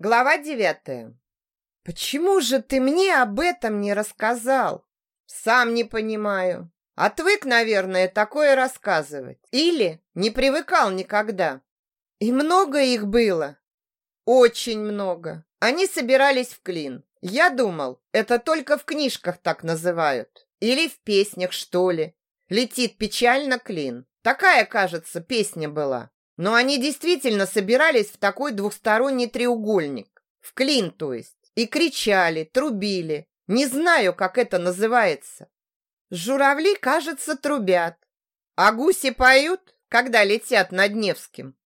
Глава девятая. Почему же ты мне об этом не рассказал? Сам не понимаю. Отвык, наверное, такое рассказывать. Или не привыкал никогда. И много их было. Очень много. Они собирались в клин. Я думал, это только в книжках так называют. Или в песнях, что ли. Летит печально клин. Такая, кажется, песня была. Но они действительно собирались в такой двухсторонний треугольник. В клин, то есть. И кричали, трубили. Не знаю, как это называется. Журавли, кажется, трубят. А гуси поют, когда летят над Невским.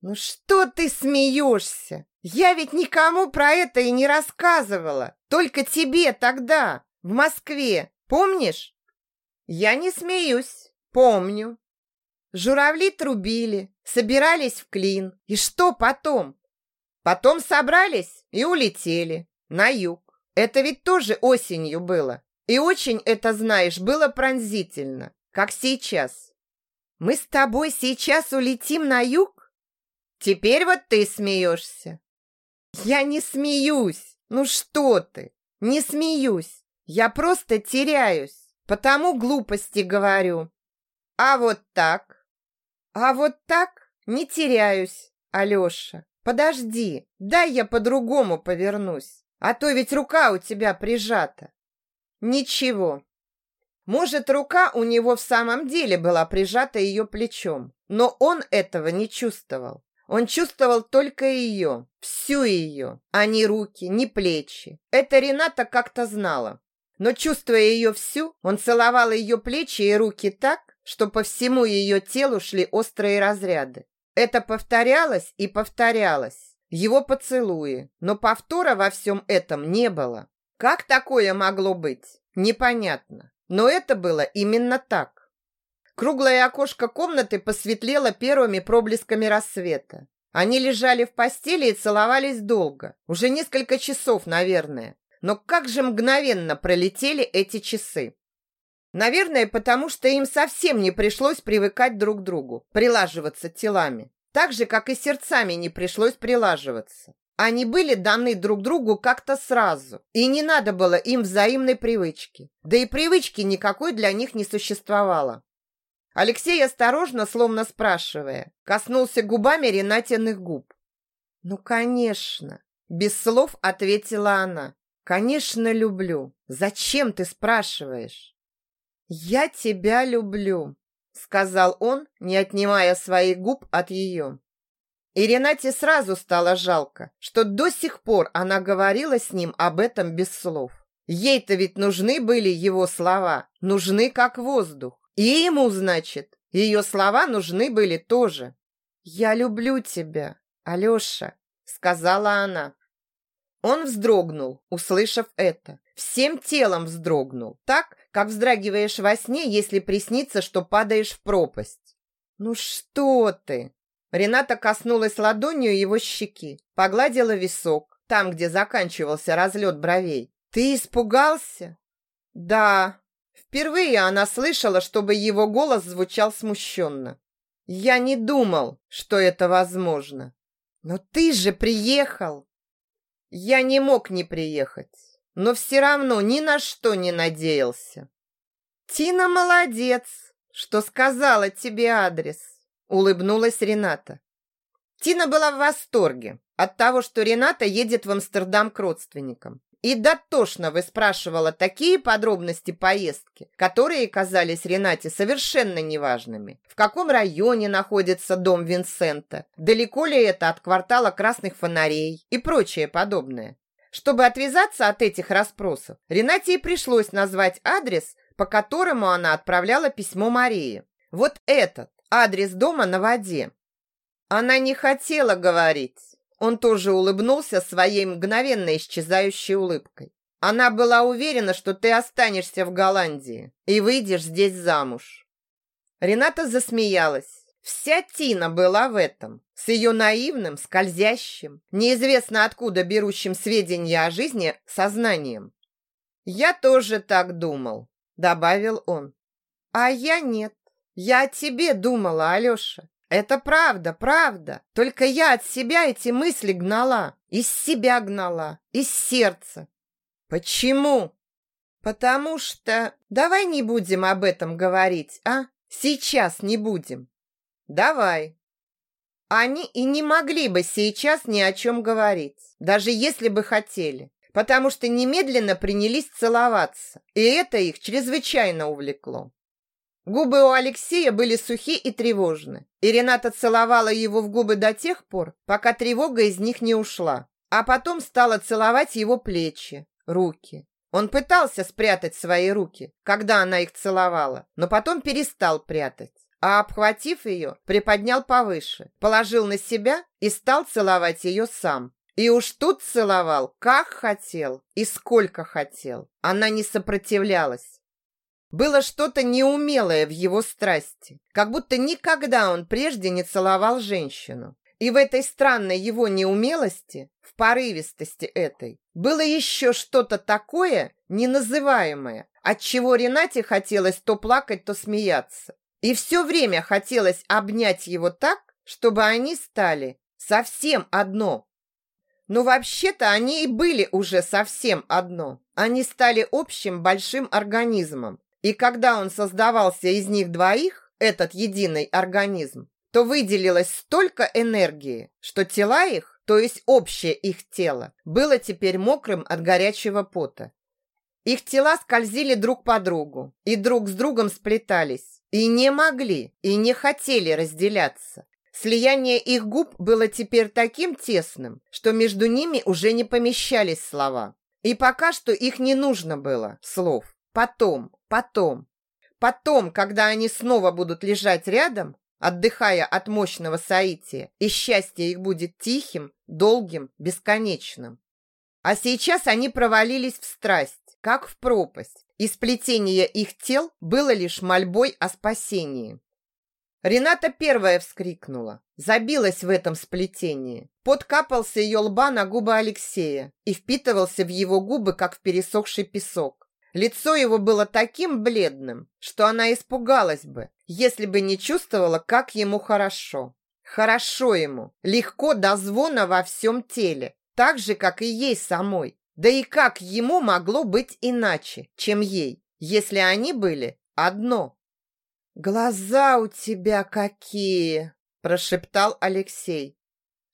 Ну что ты смеешься? Я ведь никому про это и не рассказывала. Только тебе тогда, в Москве. Помнишь? Я не смеюсь. Помню. Журавли трубили, собирались в клин. И что потом? Потом собрались и улетели на юг. Это ведь тоже осенью было. И очень это, знаешь, было пронзительно, как сейчас. Мы с тобой сейчас улетим на юг? Теперь вот ты смеешься. Я не смеюсь. Ну что ты? Не смеюсь. Я просто теряюсь. Потому глупости говорю. А вот так а вот так не теряюсь, Алёша. Подожди, дай я по-другому повернусь, а то ведь рука у тебя прижата. Ничего. Может, рука у него в самом деле была прижата ее плечом, но он этого не чувствовал. Он чувствовал только ее, всю ее, а не руки, не плечи. Это Рената как-то знала. Но чувствуя ее всю, он целовал ее плечи и руки так, что по всему ее телу шли острые разряды. Это повторялось и повторялось. Его поцелуи, но повтора во всем этом не было. Как такое могло быть? Непонятно. Но это было именно так. Круглое окошко комнаты посветлело первыми проблесками рассвета. Они лежали в постели и целовались долго, уже несколько часов, наверное. Но как же мгновенно пролетели эти часы. Наверное, потому что им совсем не пришлось привыкать друг к другу, прилаживаться телами. Так же, как и сердцами не пришлось прилаживаться. Они были даны друг другу как-то сразу, и не надо было им взаимной привычки. Да и привычки никакой для них не существовало. Алексей осторожно, словно спрашивая, коснулся губами Ренатиных губ. «Ну, конечно!» – без слов ответила она. «Конечно, люблю. Зачем ты спрашиваешь?» «Я тебя люблю», — сказал он, не отнимая своих губ от ее. И Ренате сразу стало жалко, что до сих пор она говорила с ним об этом без слов. Ей-то ведь нужны были его слова, нужны как воздух. И ему, значит, ее слова нужны были тоже. «Я люблю тебя, Алеша», — сказала она. Он вздрогнул, услышав это. Всем телом вздрогнул, так, как вздрагиваешь во сне, если приснится, что падаешь в пропасть. «Ну что ты?» Рената коснулась ладонью его щеки, погладила висок, там, где заканчивался разлет бровей. «Ты испугался?» «Да». Впервые она слышала, чтобы его голос звучал смущенно. «Я не думал, что это возможно». «Но ты же приехал!» «Я не мог не приехать но все равно ни на что не надеялся. Тина молодец, что сказала тебе адрес, улыбнулась Рената. Тина была в восторге от того, что Рената едет в Амстердам к родственникам. И дотошно выспрашивала такие подробности поездки, которые казались Ренате совершенно неважными. В каком районе находится дом Винсента, далеко ли это от квартала красных фонарей и прочее подобное. Чтобы отвязаться от этих расспросов, Ренате и пришлось назвать адрес, по которому она отправляла письмо Марии. Вот этот, адрес дома на воде. Она не хотела говорить. Он тоже улыбнулся своей мгновенно исчезающей улыбкой. Она была уверена, что ты останешься в Голландии и выйдешь здесь замуж. Рената засмеялась. Вся Тина была в этом, с ее наивным, скользящим, неизвестно откуда берущим сведения о жизни сознанием. «Я тоже так думал», — добавил он. «А я нет. Я о тебе думала, Алеша. Это правда, правда. Только я от себя эти мысли гнала. Из себя гнала. Из сердца. Почему? Потому что... Давай не будем об этом говорить, а? Сейчас не будем. Давай. Они и не могли бы сейчас ни о чем говорить, даже если бы хотели, потому что немедленно принялись целоваться, и это их чрезвычайно увлекло. Губы у Алексея были сухи и тревожны, и Рената целовала его в губы до тех пор, пока тревога из них не ушла, а потом стала целовать его плечи, руки. Он пытался спрятать свои руки, когда она их целовала, но потом перестал прятать, а, обхватив ее, приподнял повыше, положил на себя и стал целовать ее сам. И уж тут целовал, как хотел и сколько хотел. Она не сопротивлялась. Было что-то неумелое в его страсти, как будто никогда он прежде не целовал женщину. И в этой странной его неумелости, в порывистости этой, было еще что-то такое неназываемое, от чего Ренате хотелось то плакать, то смеяться. И все время хотелось обнять его так, чтобы они стали совсем одно. Но вообще-то они и были уже совсем одно. Они стали общим большим организмом, и когда он создавался из них двоих, этот единый организм, то выделилось столько энергии, что тела их, то есть общее их тело, было теперь мокрым от горячего пота. Их тела скользили друг по другу и друг с другом сплетались, и не могли, и не хотели разделяться. Слияние их губ было теперь таким тесным, что между ними уже не помещались слова. И пока что их не нужно было, слов. Потом, потом, потом, когда они снова будут лежать рядом, отдыхая от мощного соития, и счастье их будет тихим, долгим, бесконечным. А сейчас они провалились в страсть, как в пропасть, и сплетение их тел было лишь мольбой о спасении. Рената первая вскрикнула, забилась в этом сплетении. Пот капал с ее лба на губы Алексея и впитывался в его губы, как в пересохший песок. Лицо его было таким бледным, что она испугалась бы, если бы не чувствовала, как ему хорошо. Хорошо ему, легко до звона во всем теле, так же, как и ей самой. Да и как ему могло быть иначе, чем ей, если они были одно? «Глаза у тебя какие!» – прошептал Алексей.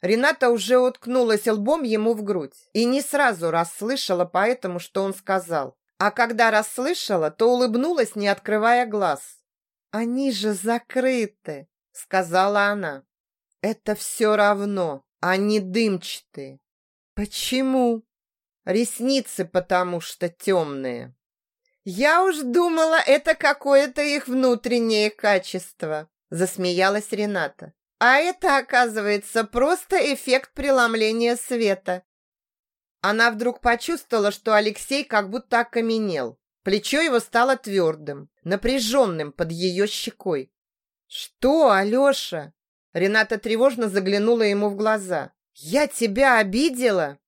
Рената уже уткнулась лбом ему в грудь и не сразу расслышала поэтому, что он сказал. А когда расслышала, то улыбнулась, не открывая глаз. «Они же закрыты», — сказала она. «Это все равно, они дымчатые». «Почему?» «Ресницы потому что темные». «Я уж думала, это какое-то их внутреннее качество», — засмеялась Рената. «А это, оказывается, просто эффект преломления света. Она вдруг почувствовала, что Алексей как будто окаменел. Плечо его стало твердым, напряженным под ее щекой. «Что, Алеша?» Рената тревожно заглянула ему в глаза. «Я тебя обидела?»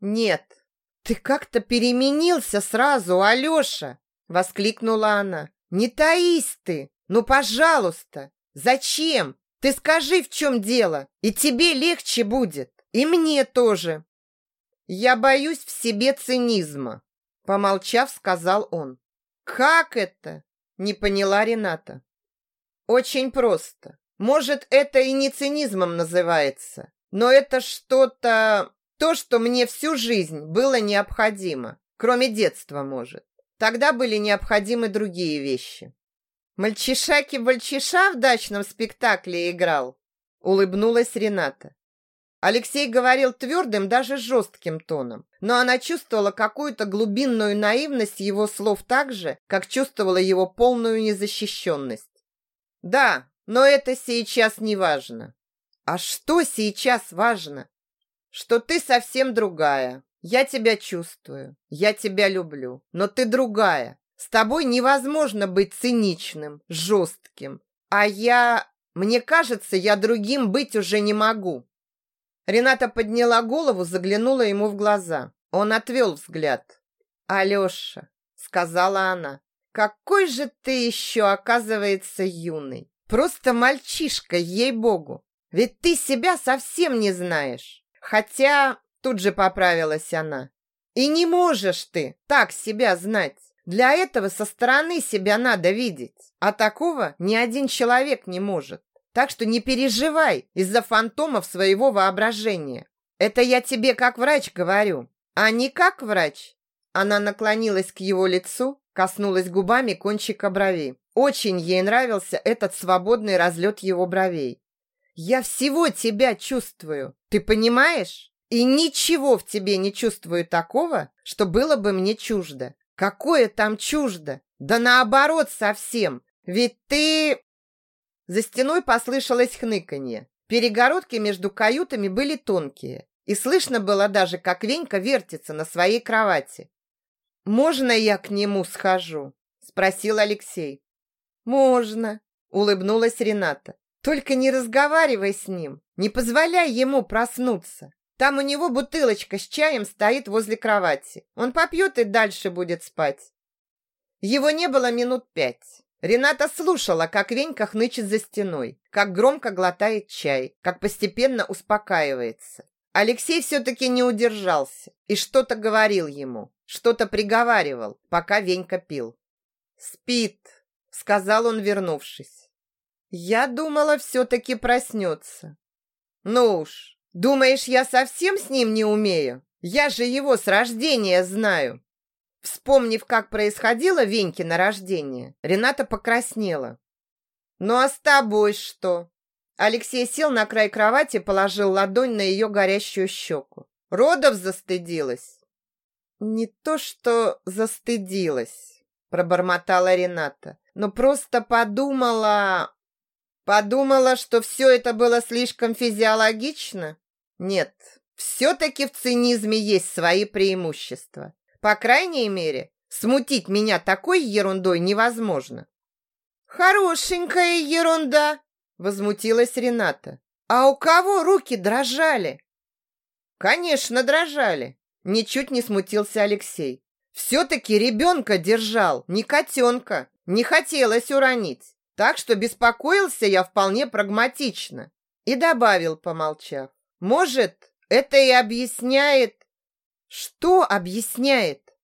«Нет, ты как-то переменился сразу, Алеша!» Воскликнула она. «Не таись ты! Ну, пожалуйста! Зачем? Ты скажи, в чем дело, и тебе легче будет, и мне тоже!» «Я боюсь в себе цинизма», — помолчав, сказал он. «Как это?» — не поняла Рената. «Очень просто. Может, это и не цинизмом называется, но это что-то... То, что мне всю жизнь было необходимо, кроме детства, может. Тогда были необходимы другие вещи». «Мальчишаки-бальчиша в дачном спектакле играл?» Улыбнулась Рената. Алексей говорил твердым, даже жестким тоном, но она чувствовала какую-то глубинную наивность его слов так же, как чувствовала его полную незащищенность. «Да, но это сейчас не важно». «А что сейчас важно?» «Что ты совсем другая. Я тебя чувствую, я тебя люблю, но ты другая. С тобой невозможно быть циничным, жестким. А я... Мне кажется, я другим быть уже не могу». Рената подняла голову, заглянула ему в глаза. Он отвел взгляд. «Алеша», — сказала она, — «какой же ты еще, оказывается, юный. Просто мальчишка, ей-богу. Ведь ты себя совсем не знаешь. Хотя, тут же поправилась она, и не можешь ты так себя знать. Для этого со стороны себя надо видеть. А такого ни один человек не может. Так что не переживай из-за фантомов своего воображения. Это я тебе как врач говорю, а не как врач. Она наклонилась к его лицу, коснулась губами кончика брови. Очень ей нравился этот свободный разлет его бровей. Я всего тебя чувствую, ты понимаешь? И ничего в тебе не чувствую такого, что было бы мне чуждо. Какое там чуждо? Да наоборот совсем. Ведь ты... За стеной послышалось хныканье. Перегородки между каютами были тонкие, и слышно было даже, как Венька вертится на своей кровати. «Можно я к нему схожу?» – спросил Алексей. «Можно», – улыбнулась Рената. «Только не разговаривай с ним, не позволяй ему проснуться. Там у него бутылочка с чаем стоит возле кровати. Он попьет и дальше будет спать». Его не было минут пять. Рената слушала, как Венька хнычет за стеной, как громко глотает чай, как постепенно успокаивается. Алексей все-таки не удержался и что-то говорил ему, что-то приговаривал, пока Венька пил. «Спит», — сказал он, вернувшись. «Я думала, все-таки проснется». «Ну уж, думаешь, я совсем с ним не умею? Я же его с рождения знаю». Вспомнив, как происходило Веньке рождение, Рената покраснела. «Ну а с тобой что?» Алексей сел на край кровати и положил ладонь на ее горящую щеку. «Родов застыдилась?» «Не то, что застыдилась», – пробормотала Рената, «но просто подумала...» «Подумала, что все это было слишком физиологично?» «Нет, все-таки в цинизме есть свои преимущества. По крайней мере, смутить меня такой ерундой невозможно. Хорошенькая ерунда, возмутилась Рената. А у кого руки дрожали? Конечно, дрожали. Ничуть не смутился Алексей. Все-таки ребенка держал, не котенка. Не хотелось уронить. Так что беспокоился я вполне прагматично. И добавил, помолчав. Может, это и объясняет что объясняет?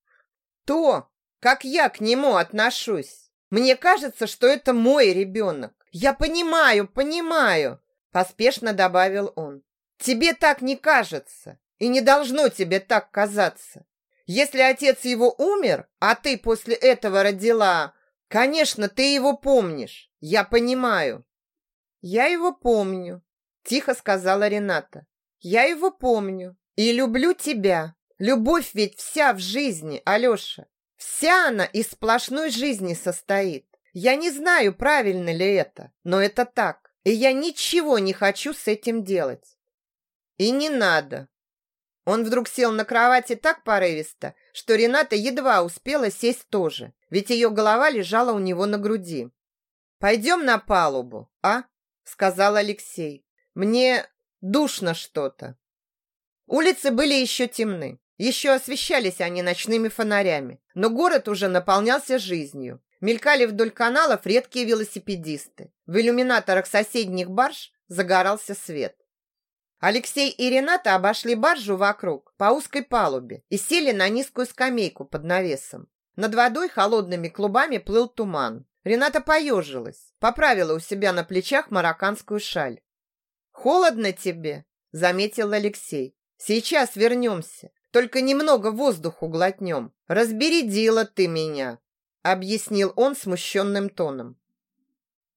То, как я к нему отношусь. Мне кажется, что это мой ребенок. Я понимаю, понимаю, поспешно добавил он. Тебе так не кажется, и не должно тебе так казаться. Если отец его умер, а ты после этого родила, конечно, ты его помнишь. Я понимаю. Я его помню, тихо сказала Рената. Я его помню и люблю тебя. Любовь ведь вся в жизни, Алёша. Вся она из сплошной жизни состоит. Я не знаю, правильно ли это, но это так. И я ничего не хочу с этим делать. И не надо. Он вдруг сел на кровати так порывисто, что Рената едва успела сесть тоже, ведь ее голова лежала у него на груди. «Пойдем на палубу, а?» – сказал Алексей. «Мне душно что-то». Улицы были еще темны. Еще освещались они ночными фонарями, но город уже наполнялся жизнью. Мелькали вдоль каналов редкие велосипедисты. В иллюминаторах соседних барж загорался свет. Алексей и Рената обошли баржу вокруг по узкой палубе и сели на низкую скамейку под навесом. Над водой холодными клубами плыл туман. Рената поежилась, поправила у себя на плечах марокканскую шаль. «Холодно тебе», — заметил Алексей. «Сейчас вернемся. Только немного воздуху глотнем. Разбередила ты меня, объяснил он смущенным тоном.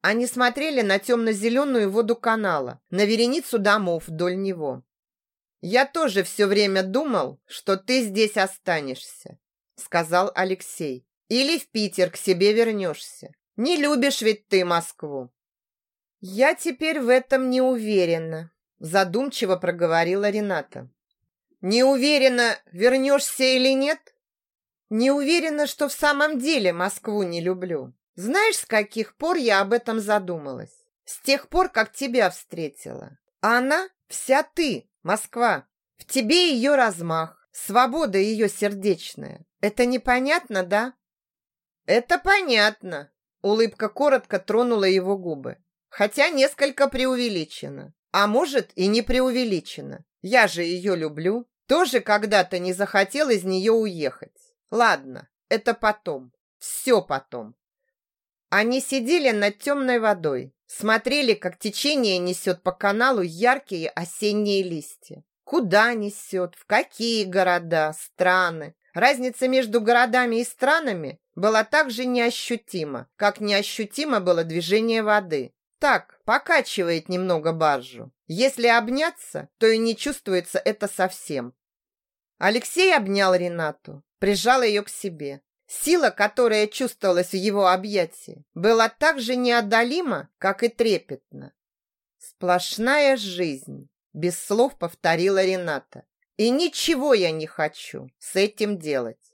Они смотрели на темно-зеленую воду канала, на вереницу домов вдоль него. «Я тоже все время думал, что ты здесь останешься», сказал Алексей. «Или в Питер к себе вернешься. Не любишь ведь ты Москву». «Я теперь в этом не уверена», задумчиво проговорила Рената. Не уверена, вернешься или нет? Не уверена, что в самом деле Москву не люблю. Знаешь, с каких пор я об этом задумалась? С тех пор, как тебя встретила. А она вся ты, Москва. В тебе ее размах, свобода ее сердечная. Это непонятно, да? Это понятно. Улыбка коротко тронула его губы. Хотя несколько преувеличено. А может и не преувеличено. Я же ее люблю. Тоже когда-то не захотел из нее уехать. Ладно, это потом. Все потом. Они сидели над темной водой, смотрели, как течение несет по каналу яркие осенние листья. Куда несет, в какие города, страны. Разница между городами и странами была так же неощутима, как неощутимо было движение воды. Так, покачивает немного баржу. Если обняться, то и не чувствуется это совсем. Алексей обнял Ренату, прижал ее к себе. Сила, которая чувствовалась в его объятии, была так же неодолима, как и трепетна. «Сплошная жизнь», – без слов повторила Рената. «И ничего я не хочу с этим делать».